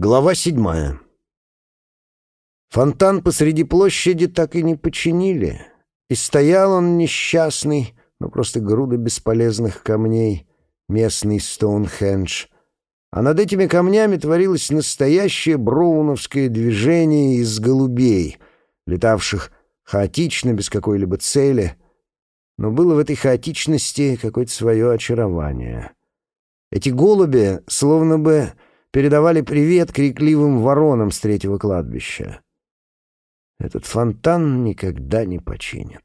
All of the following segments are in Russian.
Глава седьмая. Фонтан посреди площади так и не починили. И стоял он несчастный, но просто груда бесполезных камней, местный Стоунхендж. А над этими камнями творилось настоящее броуновское движение из голубей, летавших хаотично, без какой-либо цели. Но было в этой хаотичности какое-то свое очарование. Эти голуби словно бы передавали привет крикливым воронам с третьего кладбища. Этот фонтан никогда не починят.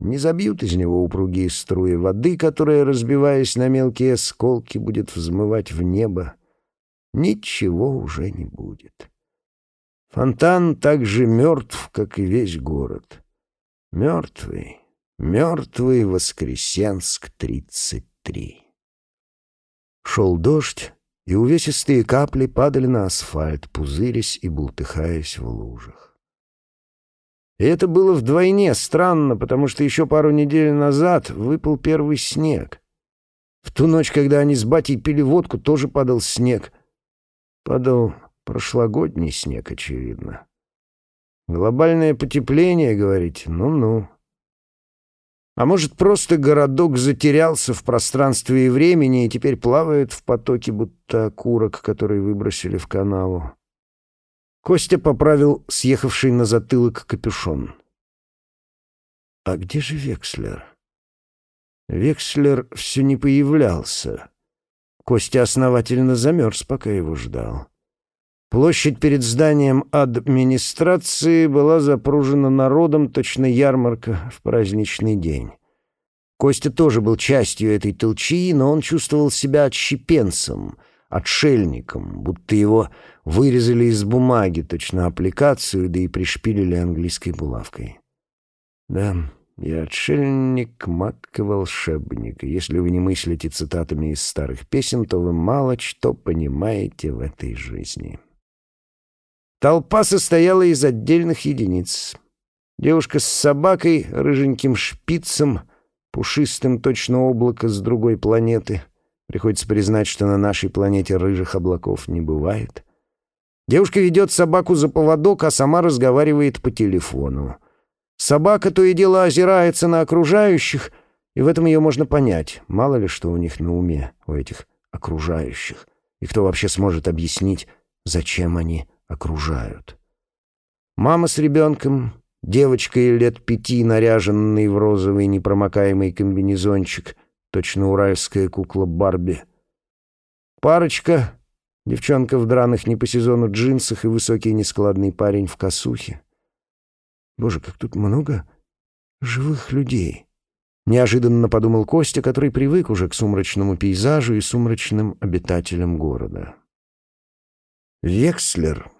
Не забьют из него упругие струи воды, которая, разбиваясь на мелкие осколки, будет взмывать в небо. Ничего уже не будет. Фонтан так же мертв, как и весь город. Мертвый, мертвый Воскресенск-33. Шел дождь, и увесистые капли падали на асфальт, пузырясь и бултыхаясь в лужах. И это было вдвойне странно, потому что еще пару недель назад выпал первый снег. В ту ночь, когда они с батей пили водку, тоже падал снег. Падал прошлогодний снег, очевидно. Глобальное потепление, говорите? Ну-ну. А может, просто городок затерялся в пространстве и времени и теперь плавает в потоке, будто окурок, который выбросили в канаву. Костя поправил съехавший на затылок капюшон. «А где же Векслер?» Векслер все не появлялся. Костя основательно замерз, пока его ждал. Площадь перед зданием администрации была запружена народом, точно ярмарка в праздничный день. Костя тоже был частью этой толчии, но он чувствовал себя отщепенцем, отшельником, будто его вырезали из бумаги, точно аппликацию, да и пришпилили английской булавкой. Да, я отшельник, маг волшебник. если вы не мыслите цитатами из старых песен, то вы мало что понимаете в этой жизни. Толпа состояла из отдельных единиц. Девушка с собакой, рыженьким шпицем, пушистым точно облако с другой планеты. Приходится признать, что на нашей планете рыжих облаков не бывает. Девушка ведет собаку за поводок, а сама разговаривает по телефону. Собака то и дело озирается на окружающих, и в этом ее можно понять. Мало ли что у них на уме, у этих окружающих. И кто вообще сможет объяснить, зачем они окружают. Мама с ребенком, девочкой лет пяти, наряженной в розовый непромокаемый комбинезончик, точно уральская кукла Барби. Парочка, девчонка в драных не по сезону джинсах и высокий нескладный парень в косухе. Боже, как тут много живых людей. Неожиданно подумал Костя, который привык уже к сумрачному пейзажу и сумрачным обитателям города. Векслер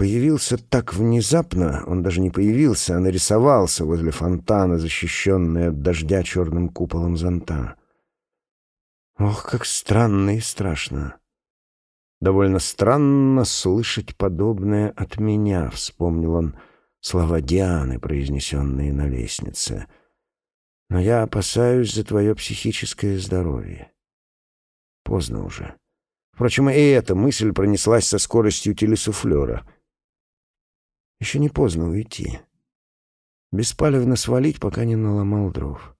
появился так внезапно, он даже не появился, а нарисовался возле фонтана, защищенный от дождя черным куполом зонта. Ох, как странно и страшно. Довольно странно слышать подобное от меня, вспомнил он слова Дианы, произнесенные на лестнице. Но я опасаюсь за твое психическое здоровье. Поздно уже. Впрочем, и эта мысль пронеслась со скоростью телесуфлера — еще не поздно уйти. Беспалевно свалить, пока не наломал дров.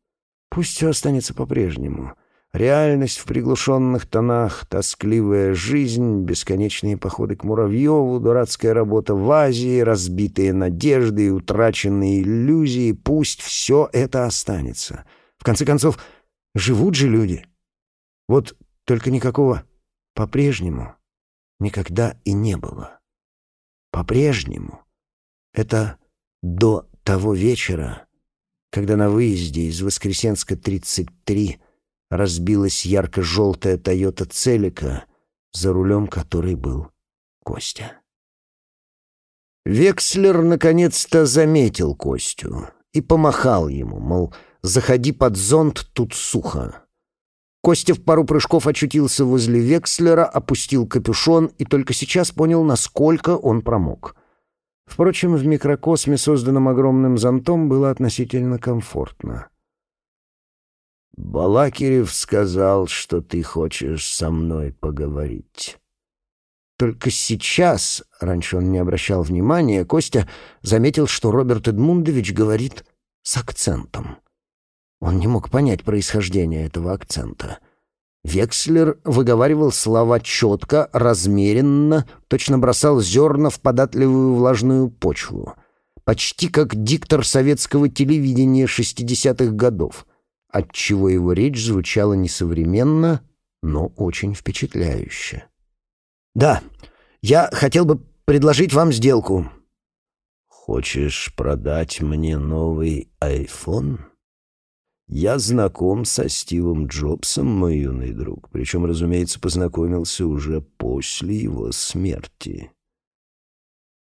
Пусть все останется по-прежнему. Реальность в приглушенных тонах, тоскливая жизнь, бесконечные походы к Муравьеву, дурацкая работа в Азии, разбитые надежды и утраченные иллюзии. Пусть все это останется. В конце концов, живут же люди. Вот только никакого «по-прежнему» никогда и не было. По-прежнему — это до того вечера, когда на выезде из Воскресенска 33 разбилась ярко-желтая Тойота Целика, за рулем которой был Костя. Векслер наконец-то заметил Костю и помахал ему, мол, заходи под зонт, тут сухо. Костя в пару прыжков очутился возле Векслера, опустил капюшон и только сейчас понял, насколько он промок. Впрочем, в микрокосме, созданном огромным зонтом, было относительно комфортно. «Балакирев сказал, что ты хочешь со мной поговорить». Только сейчас, раньше он не обращал внимания, Костя заметил, что Роберт Эдмундович говорит с акцентом. Он не мог понять происхождение этого акцента. Векслер выговаривал слова четко, размеренно, точно бросал зерна в податливую влажную почву. Почти как диктор советского телевидения 60-х годов, отчего его речь звучала несовременно, но очень впечатляюще. «Да, я хотел бы предложить вам сделку». «Хочешь продать мне новый айфон?» «Я знаком со Стивом Джобсом, мой юный друг, причем, разумеется, познакомился уже после его смерти».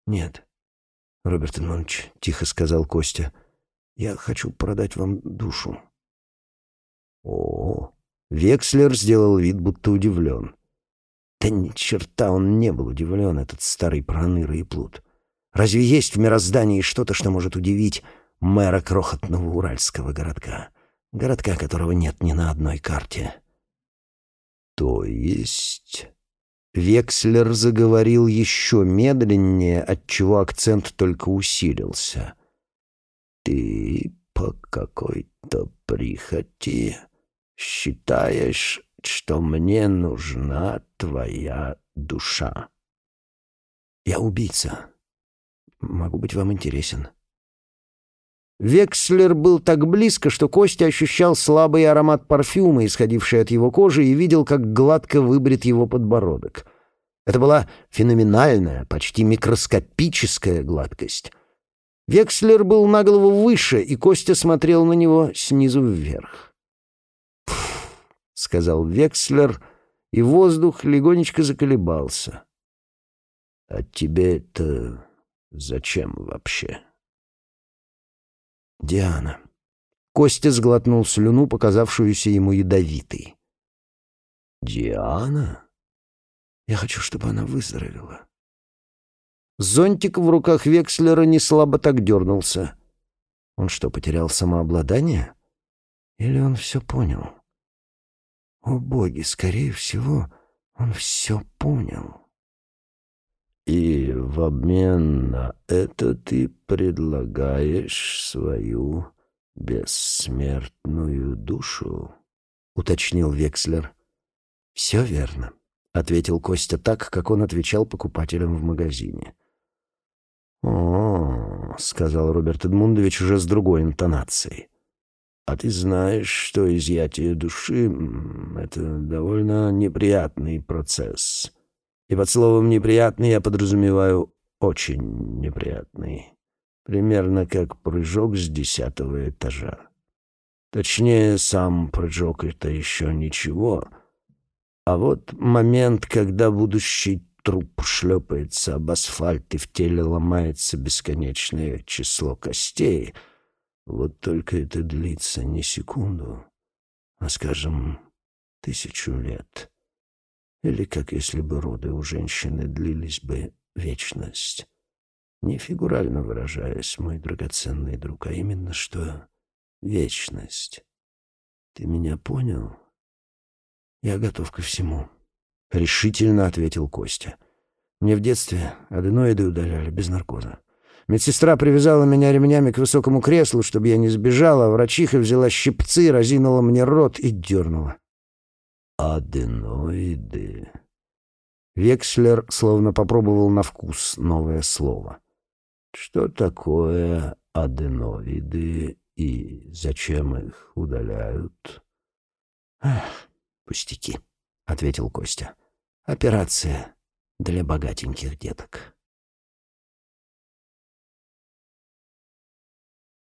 «Нет, Роберт Иванович», — тихо сказал Костя, — «я хочу продать вам душу». «О, Векслер сделал вид, будто удивлен. Да ни черта он не был удивлен, этот старый проныра и плут. Разве есть в мироздании что-то, что может удивить мэра крохотного уральского городка? Городка, которого нет ни на одной карте. То есть... Векслер заговорил еще медленнее, отчего акцент только усилился. «Ты по какой-то прихоти считаешь, что мне нужна твоя душа. Я убийца. Могу быть вам интересен. Векслер был так близко, что Костя ощущал слабый аромат парфюма, исходивший от его кожи, и видел, как гладко выбрит его подбородок. Это была феноменальная, почти микроскопическая гладкость. Векслер был на голову выше, и Костя смотрел на него снизу вверх сказал Векслер, и воздух легонечко заколебался. — А тебе это зачем вообще? — Диана. Костя сглотнул слюну, показавшуюся ему ядовитой. — Диана? Я хочу, чтобы она выздоровела. Зонтик в руках Векслера не слабо так дернулся. Он что, потерял самообладание? Или он все понял? — о боги, скорее всего, он все понял. И в обмен на это ты предлагаешь свою бессмертную душу? Уточнил Векслер. Все верно, ответил Костя так, как он отвечал покупателям в магазине. О, сказал Роберт Эдмундович уже с другой интонацией. А ты знаешь, что изъятие души — это довольно неприятный процесс. И под словом «неприятный» я подразумеваю «очень неприятный». Примерно как прыжок с десятого этажа. Точнее, сам прыжок — это еще ничего. А вот момент, когда будущий труп шлепается об асфальт и в теле ломается бесконечное число костей — вот только это длится не секунду, а, скажем, тысячу лет. Или как если бы роды у женщины длились бы вечность. Не фигурально выражаясь, мой драгоценный друг, а именно что вечность. Ты меня понял? Я готов ко всему. Решительно ответил Костя. Мне в детстве аденоиды удаляли без наркоза. Медсестра привязала меня ремнями к высокому креслу, чтобы я не сбежала, а врачиха взяла щипцы, разинула мне рот и дернула. «Аденоиды...» Векслер словно попробовал на вкус новое слово. «Что такое аденоиды и зачем их удаляют?» «Ах, пустяки», — ответил Костя. «Операция для богатеньких деток».